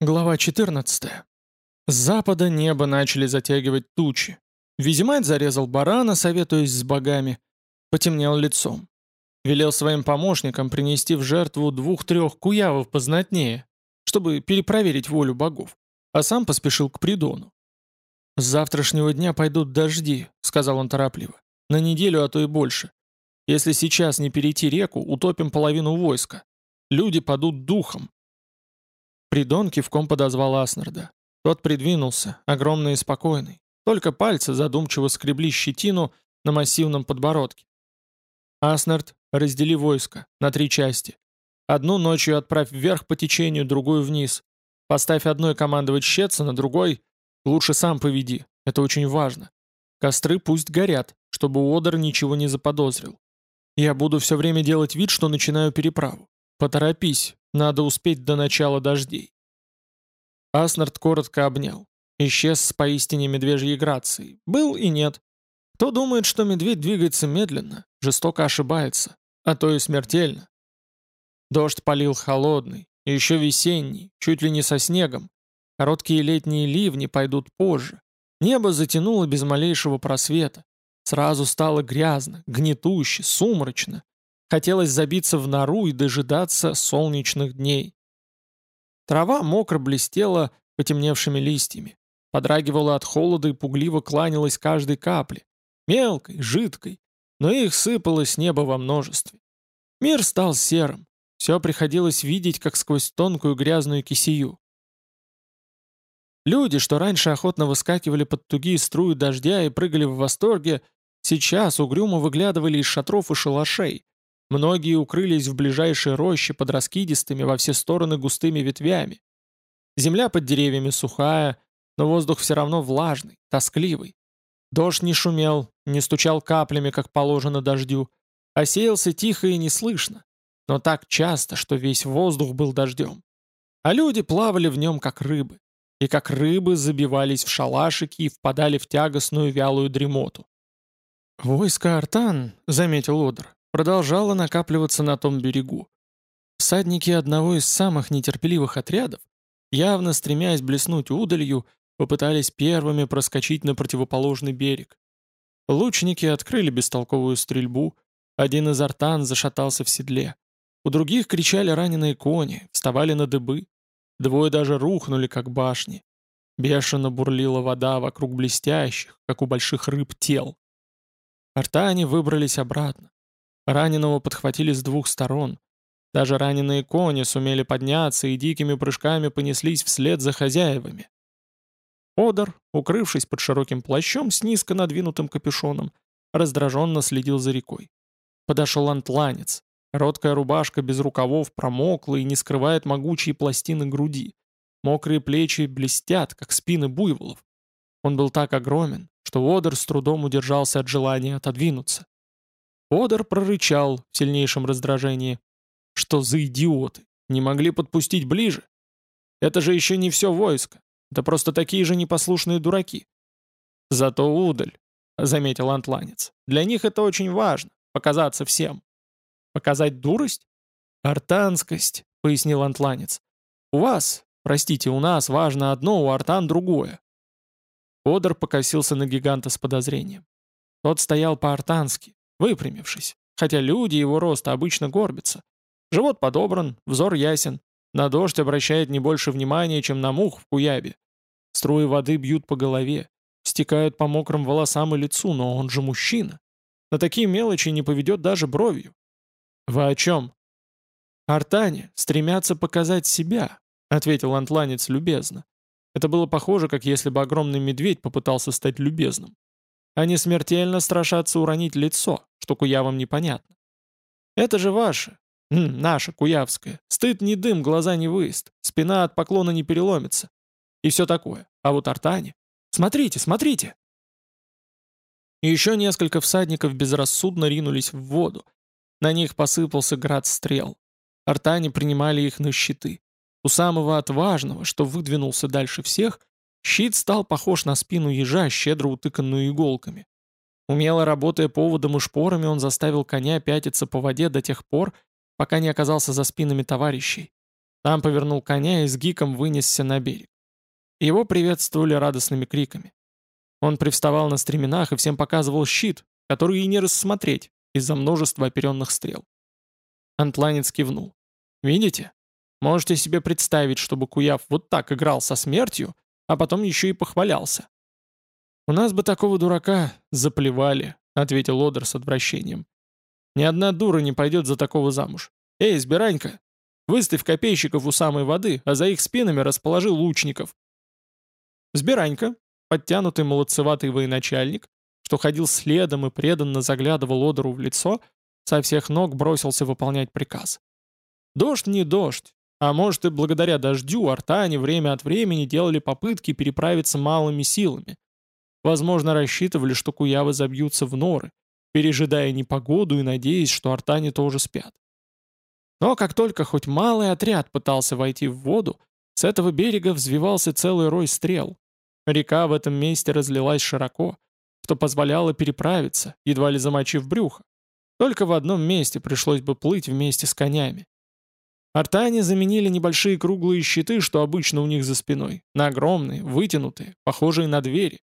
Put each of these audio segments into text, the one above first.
Глава 14. С запада небо начали затягивать тучи. Визимайт зарезал барана, советуясь с богами. Потемнел лицом. Велел своим помощникам принести в жертву двух-трех куявов познатнее, чтобы перепроверить волю богов, а сам поспешил к Придону. «С завтрашнего дня пойдут дожди», — сказал он торопливо. «На неделю, а то и больше. Если сейчас не перейти реку, утопим половину войска. Люди падут духом, Придон кивком подозвал Аснарда. Тот придвинулся, огромный и спокойный. Только пальцы задумчиво скребли щетину на массивном подбородке. «Аснард, раздели войско на три части. Одну ночью отправь вверх по течению, другую вниз. Поставь одной командовать Щетсона, другой лучше сам поведи. Это очень важно. Костры пусть горят, чтобы Одер ничего не заподозрил. Я буду все время делать вид, что начинаю переправу. Поторопись, надо успеть до начала дождей. Аснард коротко обнял. Исчез с поистине медвежьей грацией. Был и нет. Кто думает, что медведь двигается медленно, жестоко ошибается, а то и смертельно. Дождь полил холодный, еще весенний, чуть ли не со снегом. Короткие летние ливни пойдут позже. Небо затянуло без малейшего просвета. Сразу стало грязно, гнетуще, сумрачно. Хотелось забиться в нору и дожидаться солнечных дней. Трава мокро блестела потемневшими листьями, подрагивала от холода и пугливо кланялась каждой капле, мелкой, жидкой, но их сыпало с неба во множестве. Мир стал серым, все приходилось видеть, как сквозь тонкую грязную кисию. Люди, что раньше охотно выскакивали под тугие струи дождя и прыгали в восторге, сейчас угрюмо выглядывали из шатров и шалашей, Многие укрылись в ближайшей роще под раскидистыми во все стороны густыми ветвями. Земля под деревьями сухая, но воздух все равно влажный, тоскливый. Дождь не шумел, не стучал каплями, как положено дождю, а сеялся тихо и неслышно, но так часто, что весь воздух был дождем. А люди плавали в нем, как рыбы, и как рыбы забивались в шалашики и впадали в тягостную вялую дремоту. «Войско Артан», — заметил Одр, продолжало накапливаться на том берегу. Всадники одного из самых нетерпеливых отрядов, явно стремясь блеснуть удалью, попытались первыми проскочить на противоположный берег. Лучники открыли бестолковую стрельбу, один из артан зашатался в седле. У других кричали раненые кони, вставали на дыбы. Двое даже рухнули, как башни. Бешено бурлила вода вокруг блестящих, как у больших рыб, тел. Артане выбрались обратно. Раненого подхватили с двух сторон. Даже раненые кони сумели подняться и дикими прыжками понеслись вслед за хозяевами. Одер, укрывшись под широким плащом с низко надвинутым капюшоном, раздраженно следил за рекой. Подошел антланец. Короткая рубашка без рукавов промокла и не скрывает могучие пластины груди. Мокрые плечи блестят, как спины буйволов. Он был так огромен, что Одер с трудом удержался от желания отодвинуться. Одер прорычал в сильнейшем раздражении. Что за идиоты? Не могли подпустить ближе? Это же еще не все войско. Это просто такие же непослушные дураки. Зато удаль, заметил антланец. Для них это очень важно, показаться всем. Показать дурость? Артанскость, пояснил антланец. У вас, простите, у нас важно одно, у артан другое. Одер покосился на гиганта с подозрением. Тот стоял по-артански, выпрямившись, хотя люди его роста обычно горбятся. Живот подобран, взор ясен, на дождь обращает не больше внимания, чем на мух в куябе. Струи воды бьют по голове, стекают по мокрым волосам и лицу, но он же мужчина. На такие мелочи не поведет даже бровью. «Вы о чем?» «Артане стремятся показать себя», — ответил антланец любезно. Это было похоже, как если бы огромный медведь попытался стать любезным. Они смертельно страшатся уронить лицо, что куявам непонятно. Это же ваше, наша куявская. Стыд не дым, глаза не выезд, спина от поклона не переломится. И все такое. А вот артане... Смотрите, смотрите! Еще несколько всадников безрассудно ринулись в воду. На них посыпался град стрел. Артане принимали их на щиты. У самого отважного, что выдвинулся дальше всех, Щит стал похож на спину ежа, щедро утыканную иголками. Умело работая поводом и шпорами, он заставил коня пятиться по воде до тех пор, пока не оказался за спинами товарищей. Там повернул коня и с гиком вынесся на берег. Его приветствовали радостными криками. Он привставал на стременах и всем показывал щит, который и не рассмотреть из-за множества оперенных стрел. Антланец кивнул. «Видите? Можете себе представить, чтобы Куяв вот так играл со смертью, а потом еще и похвалялся». «У нас бы такого дурака заплевали», — ответил Одер с отвращением. «Ни одна дура не пойдет за такого замуж. Эй, Сбиранька, выставь копейщиков у самой воды, а за их спинами расположи лучников». Сбиранька, подтянутый молодцеватый военачальник, что ходил следом и преданно заглядывал Одеру в лицо, со всех ног бросился выполнять приказ. Дождь не дождь, а может и благодаря дождю артане время от времени делали попытки переправиться малыми силами. Возможно, рассчитывали, что куявы забьются в норы, пережидая непогоду и надеясь, что артане тоже спят. Но как только хоть малый отряд пытался войти в воду, с этого берега взвивался целый рой стрел. Река в этом месте разлилась широко, что позволяло переправиться, едва ли замочив брюхо. Только в одном месте пришлось бы плыть вместе с конями. Артане заменили небольшие круглые щиты, что обычно у них за спиной, на огромные, вытянутые, похожие на двери.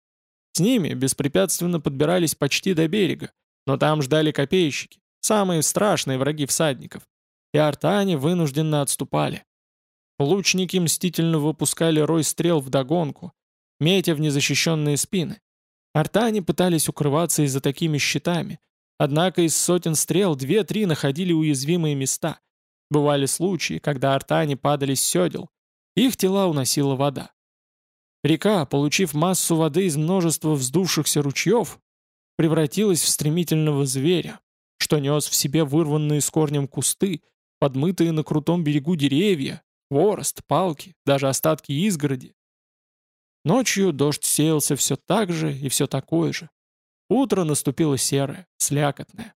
С ними беспрепятственно подбирались почти до берега, но там ждали копейщики, самые страшные враги всадников, и артане вынужденно отступали. Лучники мстительно выпускали рой стрел вдогонку, метя в незащищенные спины. Артане пытались укрываться и за такими щитами, однако из сотен стрел две-три находили уязвимые места. Бывали случаи, когда артане падали с седел, их тела уносила вода. Река, получив массу воды из множества вздувшихся ручьев, превратилась в стремительного зверя, что нес в себе вырванные с корнем кусты, подмытые на крутом берегу деревья, хворост, палки, даже остатки изгороди. Ночью дождь сеялся все так же и все такое же. Утро наступило серое, слякотное.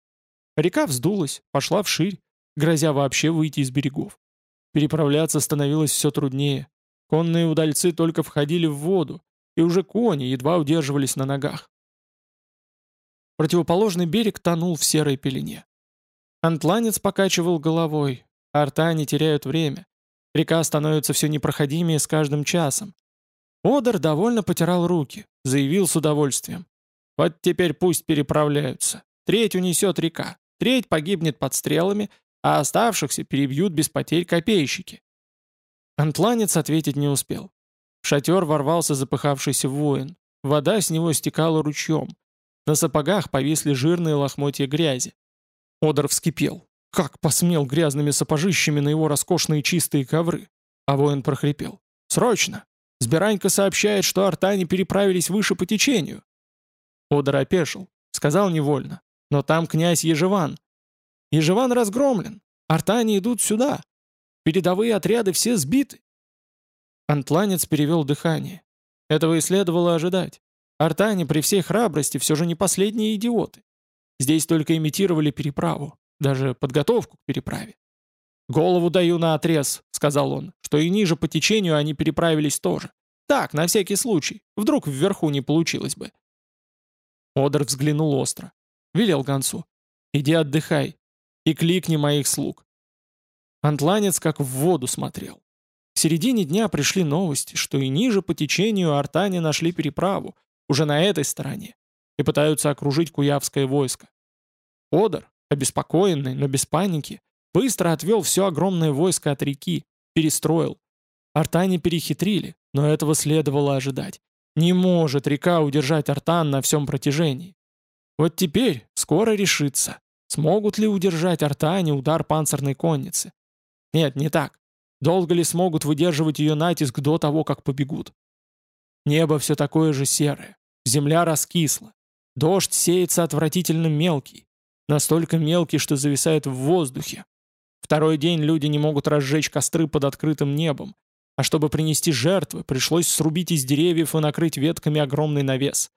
Река вздулась, пошла вширь, грозя вообще выйти из берегов. Переправляться становилось все труднее. Конные удальцы только входили в воду, и уже кони едва удерживались на ногах. Противоположный берег тонул в серой пелене. Антланец покачивал головой, артане теряют время. Река становится все непроходимее с каждым часом. Одер довольно потирал руки, заявил с удовольствием. «Вот теперь пусть переправляются. Треть унесет река, треть погибнет под стрелами, а оставшихся перебьют без потерь копейщики». Антланец ответить не успел. В шатер ворвался запыхавшийся воин. Вода с него стекала ручьем. На сапогах повисли жирные лохмотья грязи. Одер вскипел. Как посмел грязными сапожищами на его роскошные чистые ковры? А воин прохрипел. «Срочно! Сбиранька сообщает, что артане переправились выше по течению». Одер опешил. Сказал невольно. «Но там князь Ежеван. Ежеван разгромлен. Артане идут сюда. Передовые отряды все сбиты». Антланец перевел дыхание. Этого и следовало ожидать. Артане при всей храбрости все же не последние идиоты. Здесь только имитировали переправу, даже подготовку к переправе. «Голову даю на отрез», — сказал он, что и ниже по течению они переправились тоже. Так, на всякий случай, вдруг вверху не получилось бы. Одер взглянул остро. Велел гонцу. «Иди отдыхай и кликни моих слуг». Антланец как в воду смотрел. В середине дня пришли новости, что и ниже по течению артане нашли переправу, уже на этой стороне, и пытаются окружить куявское войско. Одер, обеспокоенный, но без паники, быстро отвел все огромное войско от реки, перестроил. Артане перехитрили, но этого следовало ожидать. Не может река удержать Артан на всем протяжении. Вот теперь скоро решится, смогут ли удержать Артане удар панцирной конницы. Нет, не так. Долго ли смогут выдерживать ее натиск до того, как побегут? Небо все такое же серое. Земля раскисла. Дождь сеется отвратительно мелкий. Настолько мелкий, что зависает в воздухе. Второй день люди не могут разжечь костры под открытым небом. А чтобы принести жертвы, пришлось срубить из деревьев и накрыть ветками огромный навес.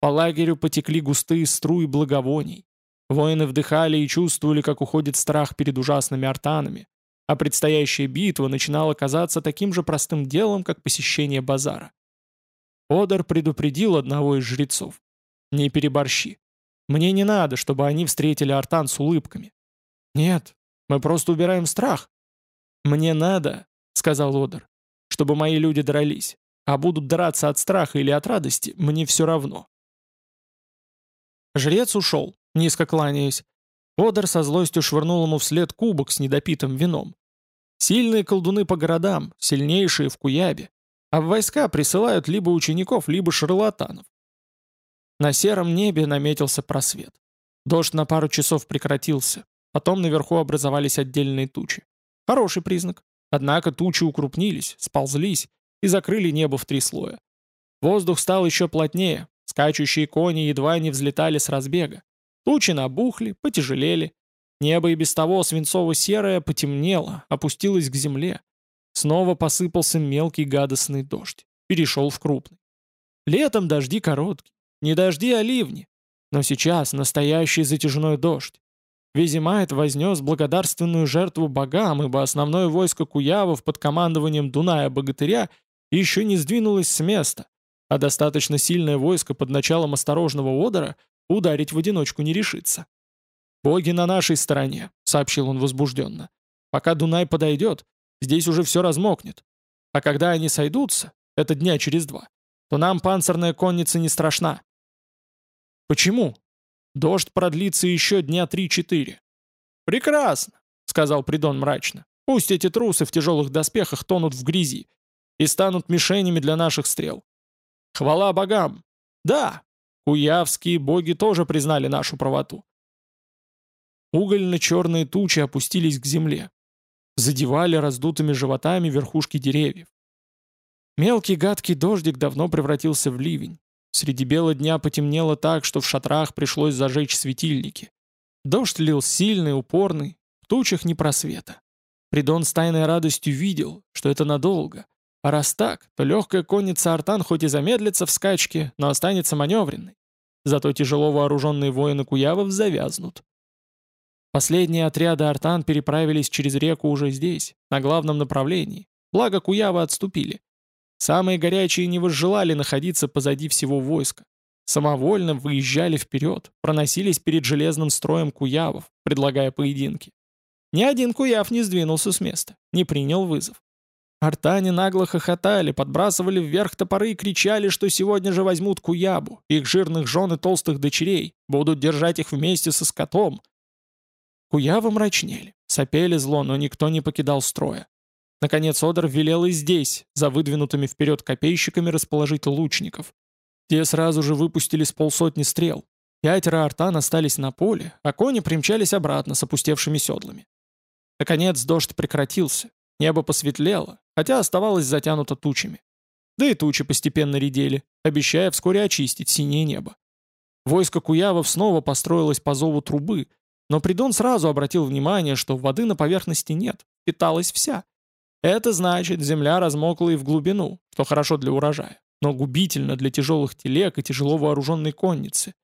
По лагерю потекли густые струи благовоний. Воины вдыхали и чувствовали, как уходит страх перед ужасными артанами, а предстоящая битва начинала казаться таким же простым делом, как посещение базара. Одар предупредил одного из жрецов. «Не переборщи. Мне не надо, чтобы они встретили Артан с улыбками. Нет, мы просто убираем страх. «Мне надо», — сказал Одер, — «чтобы мои люди дрались, а будут драться от страха или от радости, мне все равно». Жрец ушел, низко кланяясь. Одер со злостью швырнул ему вслед кубок с недопитым вином. Сильные колдуны по городам, сильнейшие в Куябе, а в войска присылают либо учеников, либо шарлатанов. На сером небе наметился просвет. Дождь на пару часов прекратился, потом наверху образовались отдельные тучи. Хороший признак. Однако тучи укрупнились, сползлись и закрыли небо в три слоя. Воздух стал еще плотнее, скачущие кони едва не взлетали с разбега. Тучи набухли, потяжелели. Небо и без того свинцово-серое потемнело, опустилось к земле. Снова посыпался мелкий гадостный дождь. Перешел в крупный. Летом дожди короткие. Не дожди, а ливни. Но сейчас настоящий затяжной дождь. Визимайт вознес благодарственную жертву богам, ибо основное войско Куявов под командованием Дуная-богатыря еще не сдвинулось с места, а достаточно сильное войско под началом осторожного Одера ударить в одиночку не решится. «Боги на нашей стороне», — сообщил он возбужденно. «Пока Дунай подойдет, здесь уже все размокнет. А когда они сойдутся, это дня через два, то нам панцирная конница не страшна». «Почему?» «Дождь продлится еще дня три-четыре». «Прекрасно», — сказал Придон мрачно. «Пусть эти трусы в тяжелых доспехах тонут в грязи и станут мишенями для наших стрел. Хвала богам! Да, куявские боги тоже признали нашу правоту. Угольно-черные тучи опустились к земле. Задевали раздутыми животами верхушки деревьев. Мелкий гадкий дождик давно превратился в ливень. Среди бела дня потемнело так, что в шатрах пришлось зажечь светильники. Дождь лил сильный, упорный, в тучах не просвета. Придон с тайной радостью видел, что это надолго, а раз так, то легкая конница Артан хоть и замедлится в скачке, но останется маневренной. Зато тяжело вооруженные воины Куявов завязнут. Последние отряды Артан переправились через реку уже здесь, на главном направлении. Благо Куявы отступили. Самые горячие не возжелали находиться позади всего войска. Самовольно выезжали вперед, проносились перед железным строем Куявов, предлагая поединки. Ни один Куяв не сдвинулся с места, не принял вызов. Артане нагло хохотали, подбрасывали вверх топоры и кричали, что сегодня же возьмут Куябу, их жирных жен и толстых дочерей, будут держать их вместе со скотом. Куявы мрачнели, сопели зло, но никто не покидал строя. Наконец Одер велел и здесь, за выдвинутыми вперед копейщиками, расположить лучников. Те сразу же выпустили с полсотни стрел. Пятеро артан остались на поле, а кони примчались обратно с опустевшими седлами. Наконец дождь прекратился, небо посветлело, хотя оставалось затянуто тучами. Да и тучи постепенно редели, обещая вскоре очистить синее небо. Войско Куявов снова построилось по зову трубы, но Придон сразу обратил внимание, что воды на поверхности нет, питалась вся. Это значит, земля размокла и в глубину, что хорошо для урожая, но губительно для тяжелых телег и тяжело вооруженной конницы.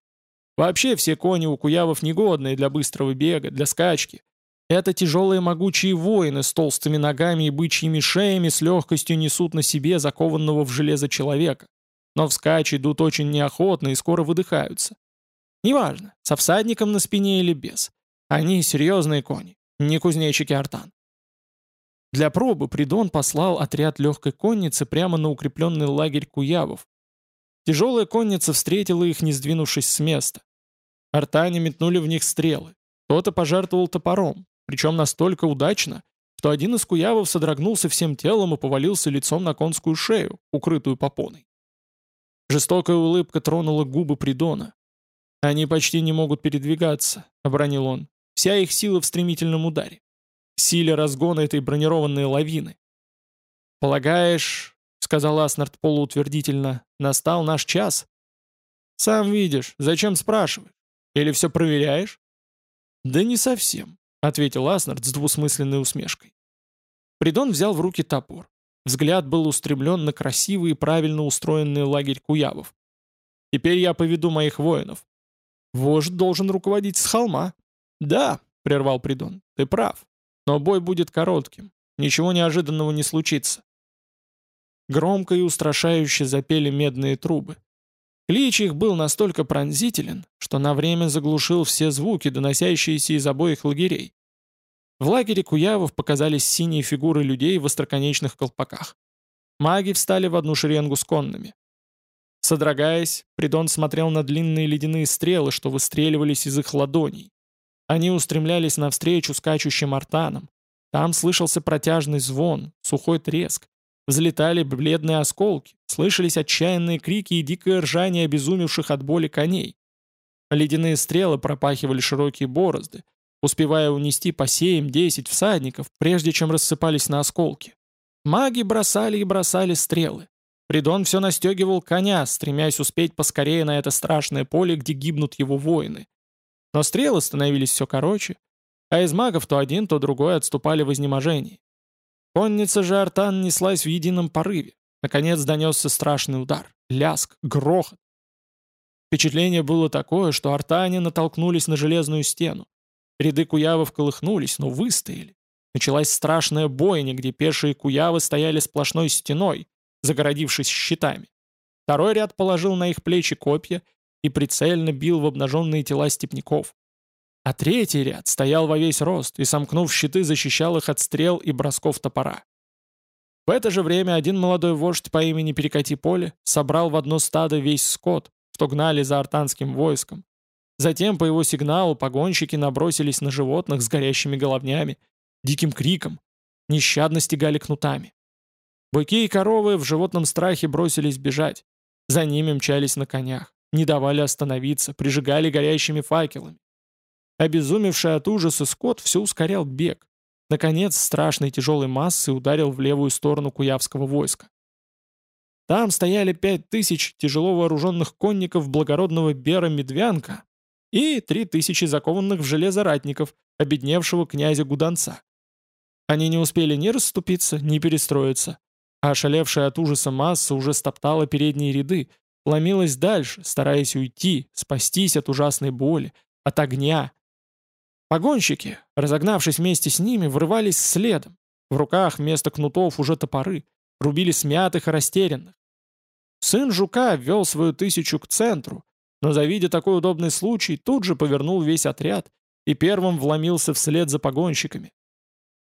Вообще все кони у Куявов негодные для быстрого бега, для скачки, это тяжелые могучие воины с толстыми ногами и бычьими шеями с легкостью несут на себе закованного в железо человека. Но вскачь идут очень неохотно и скоро выдыхаются. Неважно, со всадником на спине или без. Они серьезные кони, не кузнечики артан. Для пробы Придон послал отряд легкой конницы прямо на укрепленный лагерь Куявов. Тяжелая конница встретила их, не сдвинувшись с места. Артане метнули в них стрелы. Кто-то пожертвовал топором, причем настолько удачно, что один из куявов содрогнулся всем телом и повалился лицом на конскую шею, укрытую попоной. Жестокая улыбка тронула губы Придона. «Они почти не могут передвигаться», — обронил он. «Вся их сила в стремительном ударе. Силе разгона этой бронированной лавины». «Полагаешь, — сказал Аснард полуутвердительно, — настал наш час?» «Сам видишь, зачем спрашиваешь? Или все проверяешь?» «Да не совсем. — ответил Аснард с двусмысленной усмешкой. Придон взял в руки топор. Взгляд был устремлен на красивый и правильно устроенный лагерь куявов. «Теперь я поведу моих воинов». «Вождь должен руководить с холма». «Да», — прервал Придон, — «ты прав. Но бой будет коротким. Ничего неожиданного не случится». Громко и устрашающе запели медные трубы. Клич их был настолько пронзителен, что на время заглушил все звуки, доносящиеся из обоих лагерей. В лагере Куявов показались синие фигуры людей в остроконечных колпаках. Маги встали в одну шеренгу с конными. Содрогаясь, Придон смотрел на длинные ледяные стрелы, что выстреливались из их ладоней. Они устремлялись навстречу скачущим артанам. Там слышался протяжный звон, сухой треск. Взлетали бледные осколки, слышались отчаянные крики и дикое ржание обезумевших от боли коней. Ледяные стрелы пропахивали широкие борозды, успевая унести по 7-10 всадников, прежде чем рассыпались на осколки. Маги бросали и бросали стрелы. Придон все настегивал коня, стремясь успеть поскорее на это страшное поле, где гибнут его воины. Но стрелы становились все короче, а из магов то один, то другой отступали в изнеможении. Конница же Артан неслась в едином порыве. Наконец донесся страшный удар, ляск, грохот. Впечатление было такое, что артане натолкнулись на железную стену. Ряды куявов колыхнулись, но выстояли. Началась страшная бойня, где пешие куявы стояли сплошной стеной, загородившись щитами. Второй ряд положил на их плечи копья и прицельно бил в обнаженные тела степняков. А третий ряд стоял во весь рост и, сомкнув щиты, защищал их от стрел и бросков топора. В это же время один молодой вождь по имени Перекати Поле собрал в одно стадо весь скот, что гнали за артанским войском. Затем по его сигналу погонщики набросились на животных с горящими головнями, диким криком, нещадно стегали кнутами. Быки и коровы в животном страхе бросились бежать. За ними мчались на конях, не давали остановиться, прижигали горящими факелами. Обезумевший от ужаса скот все ускорял бег. Наконец, страшной тяжелой массой ударил в левую сторону Куявского войска. Там стояли пять тысяч тяжело вооруженных конников благородного Бера Медвянка и три тысячи закованных в железо ратников, обедневшего князя Гуданца. Они не успели ни расступиться, ни перестроиться а ошалевшая от ужаса масса уже стоптала передние ряды, ломилась дальше, стараясь уйти, спастись от ужасной боли, от огня. Погонщики, разогнавшись вместе с ними, врывались следом. В руках вместо кнутов уже топоры, рубили смятых и растерянных. Сын жука вел свою тысячу к центру, но, завидя такой удобный случай, тут же повернул весь отряд и первым вломился вслед за погонщиками.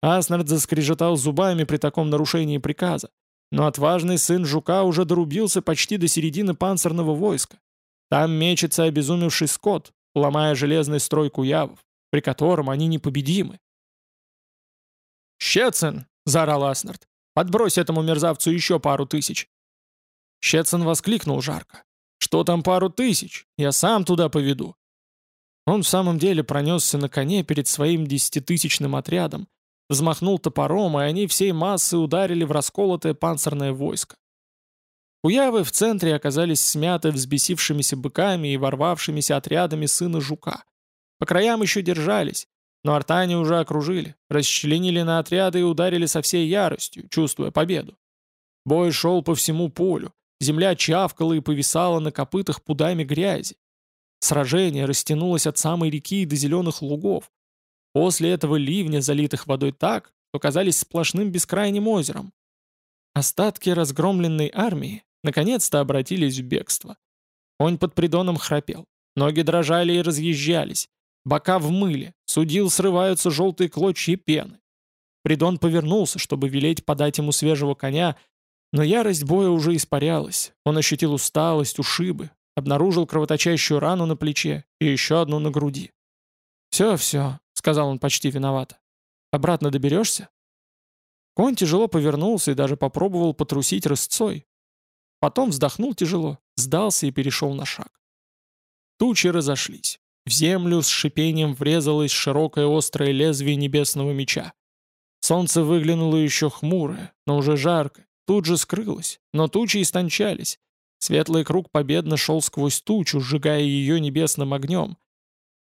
Аснард заскрежетал зубами при таком нарушении приказа, но отважный сын жука уже дорубился почти до середины панцирного войска. Там мечется обезумевший скот, ломая железный строй куявов, при котором они непобедимы. «Щецин!» — заорал Аснард. «Подбрось этому мерзавцу еще пару тысяч!» Щецин воскликнул жарко. «Что там пару тысяч? Я сам туда поведу!» Он в самом деле пронесся на коне перед своим десятитысячным отрядом, Взмахнул топором, и они всей массой ударили в расколотое панцирное войско. Куявы в центре оказались смяты взбесившимися быками и ворвавшимися отрядами сына жука. По краям еще держались, но артане уже окружили, расчленили на отряды и ударили со всей яростью, чувствуя победу. Бой шел по всему полю, земля чавкала и повисала на копытах пудами грязи. Сражение растянулось от самой реки до зеленых лугов, После этого ливня, залитых водой так, что казались сплошным бескрайним озером. Остатки разгромленной армии наконец-то обратились в бегство. Он под придоном храпел, ноги дрожали и разъезжались, бока в мыле, судил срываются желтые клочья пены. Придон повернулся, чтобы велеть подать ему свежего коня, но ярость боя уже испарялась. Он ощутил усталость, ушибы, обнаружил кровоточащую рану на плече и еще одну на груди. «Все-все», — сказал он почти виновато. «Обратно доберешься?» Конь тяжело повернулся и даже попробовал потрусить рысцой. Потом вздохнул тяжело, сдался и перешел на шаг. Тучи разошлись. В землю с шипением врезалось широкое острое лезвие небесного меча. Солнце выглянуло еще хмурое, но уже жарко. Тут же скрылось, но тучи истончались. Светлый круг победно шел сквозь тучу, сжигая ее небесным огнем,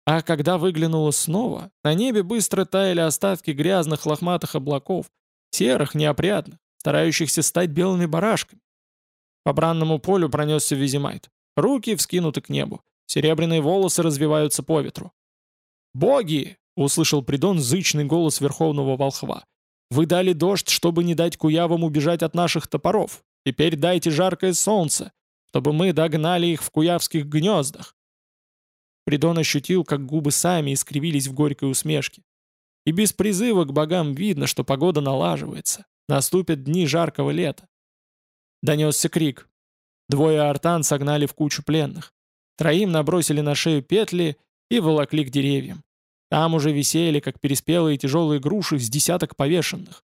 а когда выглянуло снова, на небе быстро таяли остатки грязных лохматых облаков, серых, неопрятных, старающихся стать белыми барашками. По бранному полю пронесся Визимайт. Руки вскинуты к небу. Серебряные волосы развиваются по ветру. «Боги!» — услышал Придон зычный голос верховного волхва. «Вы дали дождь, чтобы не дать куявам убежать от наших топоров. Теперь дайте жаркое солнце, чтобы мы догнали их в куявских гнездах. Придон ощутил, как губы сами искривились в горькой усмешке. И без призыва к богам видно, что погода налаживается. Наступят дни жаркого лета. Донесся крик. Двое артан согнали в кучу пленных. Троим набросили на шею петли и волокли к деревьям. Там уже висели, как переспелые тяжелые груши, с десяток повешенных.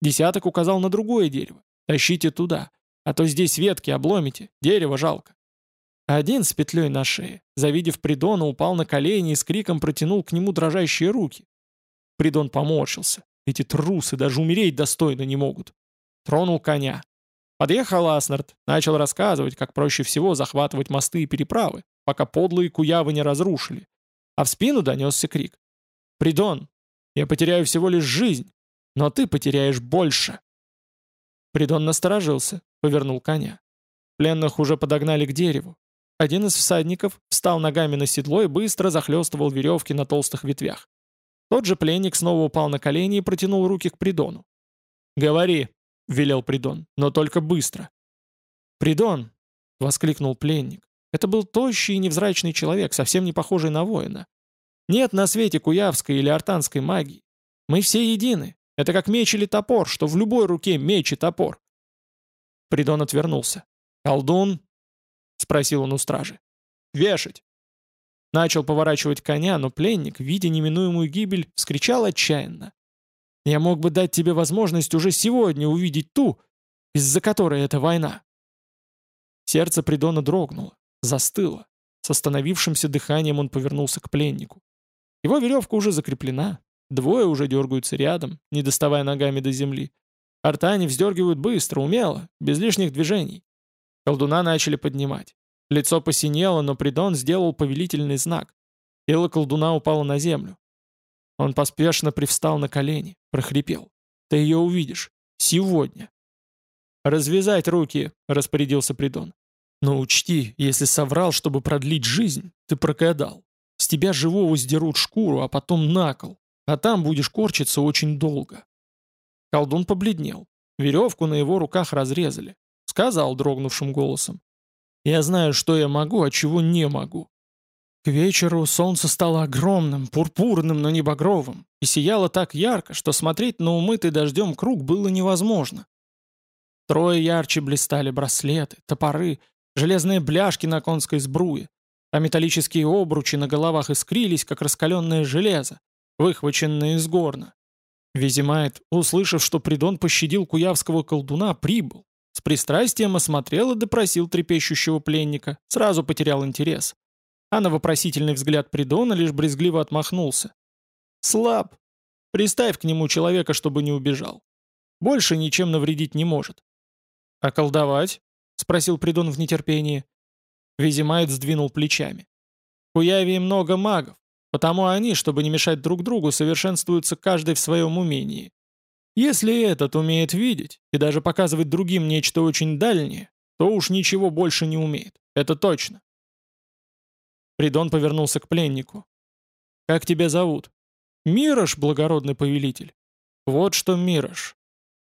Десяток указал на другое дерево. Тащите туда, а то здесь ветки обломите, дерево жалко. Один с петлей на шее, завидев Придона, упал на колени и с криком протянул к нему дрожащие руки. Придон поморщился. Эти трусы даже умереть достойно не могут. Тронул коня. Подъехал Аснард, начал рассказывать, как проще всего захватывать мосты и переправы, пока подлые куявы не разрушили. А в спину донесся крик. «Придон, я потеряю всего лишь жизнь, но ты потеряешь больше». Придон насторожился, повернул коня. Пленных уже подогнали к дереву. Один из всадников встал ногами на седло и быстро захлестывал веревки на толстых ветвях. Тот же пленник снова упал на колени и протянул руки к Придону. «Говори», — велел Придон, — «но только быстро». «Придон!» — воскликнул пленник. Это был тощий и невзрачный человек, совсем не похожий на воина. Нет на свете куявской или артанской магии. Мы все едины. Это как меч или топор, что в любой руке меч и топор. Придон отвернулся. «Колдун?» — спросил он у стражи. «Вешать!» Начал поворачивать коня, но пленник, видя неминуемую гибель, вскричал отчаянно. «Я мог бы дать тебе возможность уже сегодня увидеть ту, из-за которой эта война». Сердце Придона дрогнуло, застыло. С остановившимся дыханием он повернулся к пленнику. Его веревка уже закреплена, двое уже дергаются рядом, не доставая ногами до земли. Артани вздергивают быстро, умело, без лишних движений. Колдуна начали поднимать. Лицо посинело, но Придон сделал повелительный знак. Тело колдуна упало на землю. Он поспешно привстал на колени, прохрипел. «Ты ее увидишь. Сегодня». «Развязать руки», — распорядился Придон. «Но учти, если соврал, чтобы продлить жизнь, ты прокадал. С тебя живого сдерут шкуру, а потом на кол, а там будешь корчиться очень долго». Колдун побледнел. Веревку на его руках разрезали. Сказал дрогнувшим голосом. Я знаю, что я могу, а чего не могу. К вечеру солнце стало огромным, пурпурным, но не багровым, и сияло так ярко, что смотреть на умытый дождем круг было невозможно. Трое ярче блистали браслеты, топоры, железные бляшки на конской сбруе, а металлические обручи на головах искрились, как раскаленное железо, выхваченное из горна. Визимайт, услышав, что Придон пощадил куявского колдуна, прибыл, с пристрастием осмотрел и допросил трепещущего пленника, сразу потерял интерес. А на вопросительный взгляд Придона лишь брезгливо отмахнулся. «Слаб. Приставь к нему человека, чтобы не убежал. Больше ничем навредить не может». «А колдовать?» — спросил Придон в нетерпении. Визимайт сдвинул плечами. «У Явии много магов, потому они, чтобы не мешать друг другу, совершенствуются каждый в своем умении. Если этот умеет видеть и даже показывать другим нечто очень дальнее, то уж ничего больше не умеет. Это точно. Придон повернулся к пленнику. «Как тебя зовут?» «Мирош, благородный повелитель». «Вот что, Мирош.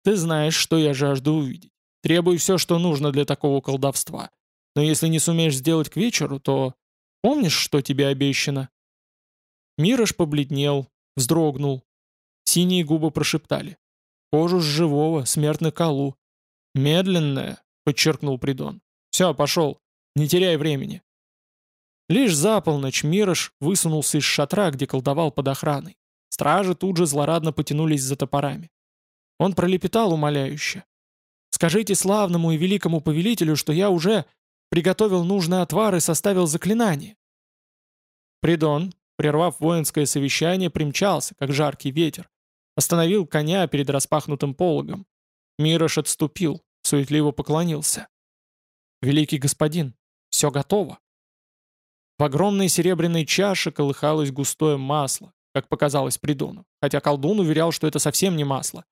Ты знаешь, что я жажду увидеть. Требуй все, что нужно для такого колдовства. Но если не сумеешь сделать к вечеру, то... Помнишь, что тебе обещано?» Мирош побледнел, вздрогнул. Синие губы прошептали. Кожу с живого, смерть колу. Медленная, подчеркнул Придон. Все, пошел. Не теряй времени. Лишь за полночь Мирош высунулся из шатра, где колдовал под охраной. Стражи тут же злорадно потянулись за топорами. Он пролепетал умоляюще. «Скажите славному и великому повелителю, что я уже приготовил нужный отвар и составил заклинание». Придон, прервав воинское совещание, примчался, как жаркий ветер, Остановил коня перед распахнутым пологом. Мирош отступил, суетливо поклонился. «Великий господин, все готово». В огромной серебряной чаше колыхалось густое масло, как показалось Придону, хотя колдун уверял, что это совсем не масло.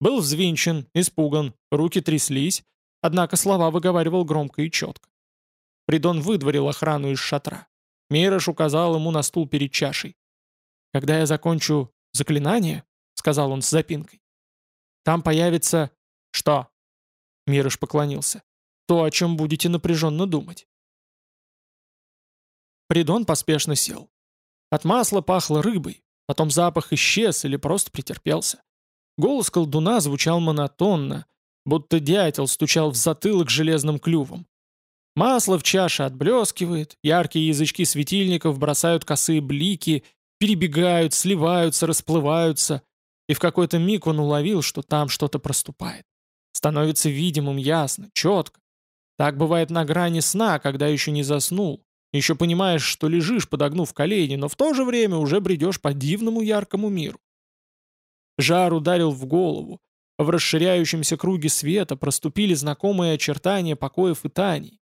Был взвинчен, испуган, руки тряслись, однако слова выговаривал громко и четко. Придон выдворил охрану из шатра. Мирош указал ему на стул перед чашей. «Когда я закончу заклинание, сказал он с запинкой. «Там появится...» «Что?» Мирош поклонился. «То, о чем будете напряженно думать». Придон поспешно сел. От масла пахло рыбой, Потом запах исчез или просто претерпелся. Голос колдуна звучал монотонно, будто дятел стучал в затылок железным клювом. Масло в чаше отблескивает, яркие язычки светильников бросают косые блики, перебегают, сливаются, расплываются, и в какой-то миг он уловил, что там что-то проступает. Становится видимым ясно, четко. Так бывает на грани сна, когда еще не заснул. Еще понимаешь, что лежишь, подогнув колени, но в то же время уже бредешь по дивному яркому миру. Жар ударил в голову. В расширяющемся круге света проступили знакомые очертания покоев и таний.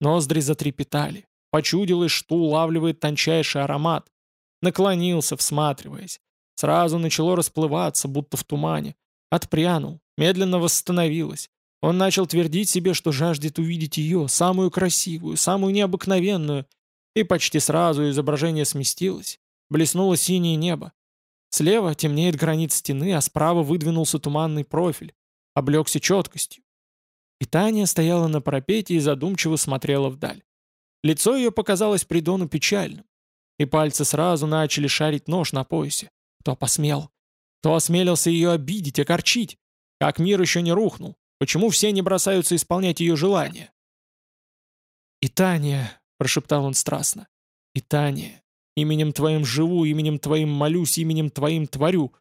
Ноздри затрепетали. Почудилось, что улавливает тончайший аромат. Наклонился, всматриваясь. Сразу начало расплываться, будто в тумане. Отпрянул, медленно восстановилось. Он начал твердить себе, что жаждет увидеть ее, самую красивую, самую необыкновенную, и почти сразу изображение сместилось. Блеснуло синее небо. Слева темнеет гранит стены, а справа выдвинулся туманный профиль. Облегся четкостью. И Таня стояла на парапете и задумчиво смотрела вдаль. Лицо ее показалось Придону печальным. И пальцы сразу начали шарить нож на поясе. Кто посмел? Кто осмелился ее обидеть, окорчить? Как мир еще не рухнул? Почему все не бросаются исполнять ее желания? «И Таня», — прошептал он страстно, — «и Таня, именем твоим живу, именем твоим молюсь, именем твоим творю».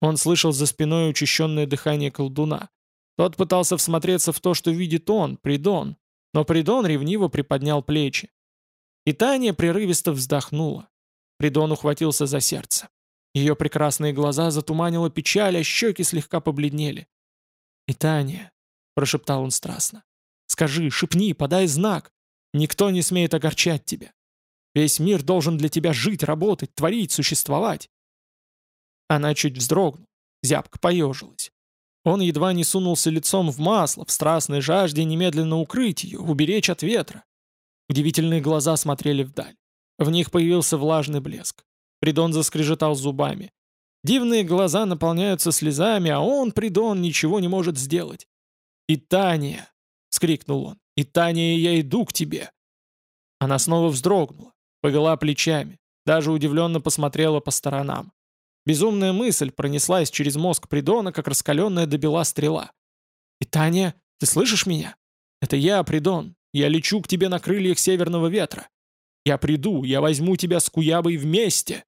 Он слышал за спиной учащенное дыхание колдуна. Тот пытался всмотреться в то, что видит он, Придон, но Придон ревниво приподнял плечи. И Таня прерывисто вздохнула. Придон ухватился за сердце. Ее прекрасные глаза затуманила печаль, а щеки слегка побледнели. «И Таня», — прошептал он страстно, — «скажи, шепни, подай знак. Никто не смеет огорчать тебя. Весь мир должен для тебя жить, работать, творить, существовать». Она чуть вздрогнула, зябко поежилась. Он едва не сунулся лицом в масло, в страстной жажде немедленно укрыть ее, уберечь от ветра. Удивительные глаза смотрели вдаль. В них появился влажный блеск. Придон заскрежетал зубами. Дивные глаза наполняются слезами, а он, Придон, ничего не может сделать. «И Таня!» — скрикнул он. «И Таня, я иду к тебе!» Она снова вздрогнула, повела плечами, даже удивленно посмотрела по сторонам. Безумная мысль пронеслась через мозг Придона, как раскаленная до бела стрела. «И Таня, ты слышишь меня? Это я, Придон. Я лечу к тебе на крыльях северного ветра. Я приду, я возьму тебя с Куябой вместе!»